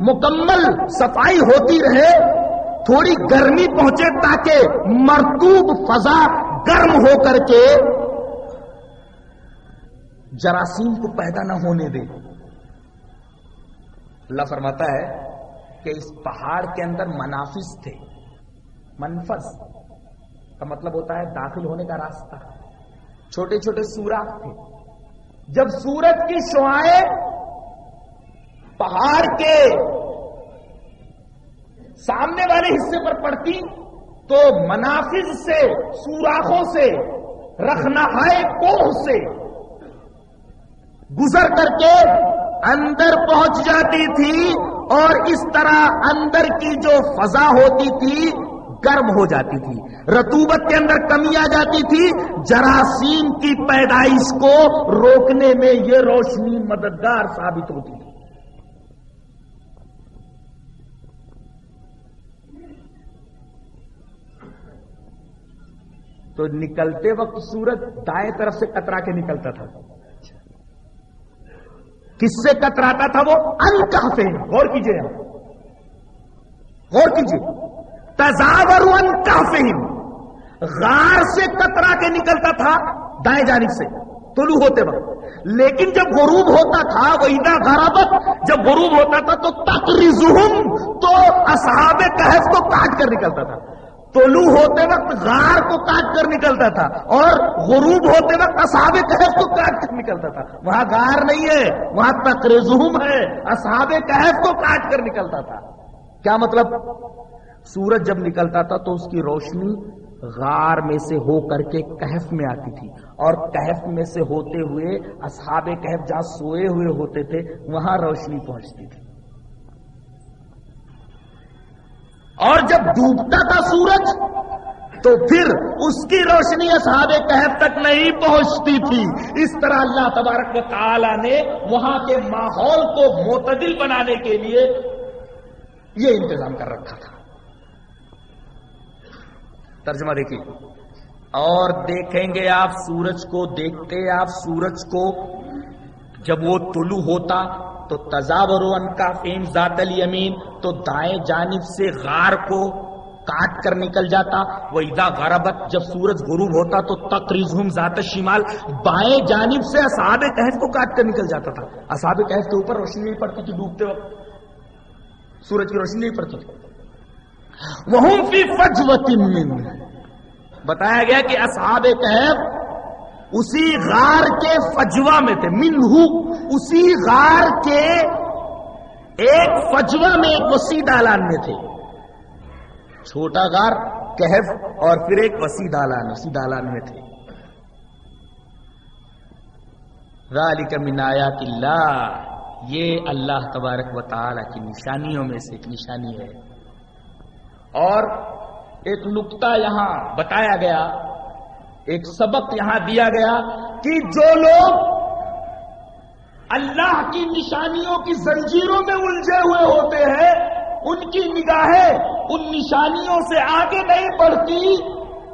مکمل صفائی ہوتی رہے، تھوڑی گرمی پہنچے تاکہ مرتوب فضا گرم ہو کر کے جراثیم کو پیدا نہ ہونے دے۔ اللہ فرماتا ہے کہ اس پہاڑ کے اندر منافذ تھے، منفذ، کا مطلب ہوتا ہے داخل ہونے کا راستہ۔ چھوٹے چھوٹے سوراخ تھے۔ جب سورج کی شعائیں پہاڑ کے سامنے والے حصے پر پڑتی، تو منافذ سے، سوراخوں سے رکھنا کوہ سے گزر کر کے اندر پہنچ جاتی تھی اور اس طرح اندر کی جو فضا ہوتی تھی، گرم ہو جاتی تھی۔ رتوبت کے اندر کمی آ جاتی تھی، جراثیم کی پیدائش کو روکنے میں یہ روشنی مددگار ثابت ہوتی تھی۔ تو نکلتے وقت سورج دائیں طرف سے کترا کے نکلتا تھا۔ کس سے کتراتا تھا وہ؟ انکافے غور کیجیے غور کیجیے تزاور انکافے غار سے کترا کے نکلتا تھا دائیں جانب سے، طلوع ہوتے وقت۔ لیکن جب غروب ہوتا تھا، وہ ادا غرابت جب غروب ہوتا تھا تو تقریظہم تو اصحاب کہف کو کاٹ کر نکلتا تھا۔ طلوع ہوتے وقت غار کو کاٹ کر نکلتا تھا اور غروب ہوتے وقت اصحاب کہف کو کاٹ کر نکلتا تھا۔ وہاں غار نہیں ہے، وہاں تقریظہم ہے، اصحاب کہف کو کاٹ کر نکلتا تھا۔ کیا مطلب؟ سورج جب نکلتا تھا تو اس کی روشنی غار میں سے ہو کر کے کہف میں آتی تھی۔ اور کہف میں سے ہوتے ہوئے اصحاب کہف جہاں سوئے ہوئے ہوتے تھے، وہاں روشنی پہنچتی تھی۔ اور جب ڈوبتا تھا سورج، تو پھر اس کی روشنی اصحاب کہف تک نہیں پہنچتی تھی۔ اس طرح اللہ تبارک و تعالی نے وہاں کے ماحول کو معتدل بنانے کے لیے یہ انتظام کر رکھا تھا۔ ترجمہ دیکھیے۔ اور دیکھیں گے آپ سورج کو، دیکھتے آپ سورج کو۔ جب وہ طلوع ہوتا تو تزاور کا فیم ذات الیمین، تو دائیں جانب سے غار کو کاٹ کر نکل جاتا۔ وہ ادا غربت، جب سورج غروب ہوتا تو تقریض ذات شمال بائیں جانب سے اصحاب کہف کو کاٹ کر نکل جاتا تھا۔ اصحاب کہف کے اوپر روشنی نہیں پڑتی تھی، ڈوبتے وقت۔ سورج کی روشنی نہیں پڑتی تھی۔ وہ بتایا گیا کہ اصحاب کہف اسی غار کے فجوا میں تھے۔ منہو اسی غار کے ایک فجوا میں ایک وسیع دالان میں تھے۔ چھوٹا غار کہف اور پھر ایک وسیع دالان وسیع دالان میں تھے۔ ذالک من آیات اللہ۔ یہ اللہ تبارک و تعالی کی نشانیوں میں سے ایک نشانی ہے۔ اور ایک نقطہ یہاں بتایا گیا، ایک سبق یہاں دیا گیا کہ جو لوگ اللہ کی نشانیوں کی زنجیروں میں الجھے ہوئے ہوتے ہیں، ان کی نگاہیں ان نشانیوں سے آگے نہیں بڑھتی،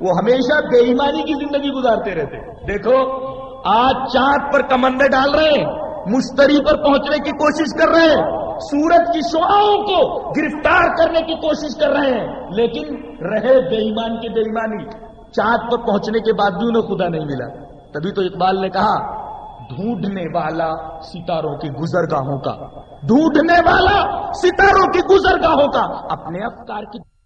وہ ہمیشہ بے ایمانی کی زندگی گزارتے رہتے۔ دیکھو، آج چاند پر کمندے ڈال رہے ہیں، مشتری پر پہنچنے کی کوشش کر رہے ہیں۔ سورج کی شعاؤں کو گرفتار کرنے کی کوشش کر رہے ہیں۔ لیکن رہے بے ایمان کی بے ایمانی چاند پر پہنچنے کے بعد بھی انہیں خدا نہیں ملا۔ تبھی تو اقبال نے کہا، ڈھونڈنے والا ستاروں کی گزرگاہوں کا۔ ڈھونڈنے والا ستاروں کی گزرگاہوں کا۔ اپنے افکار کی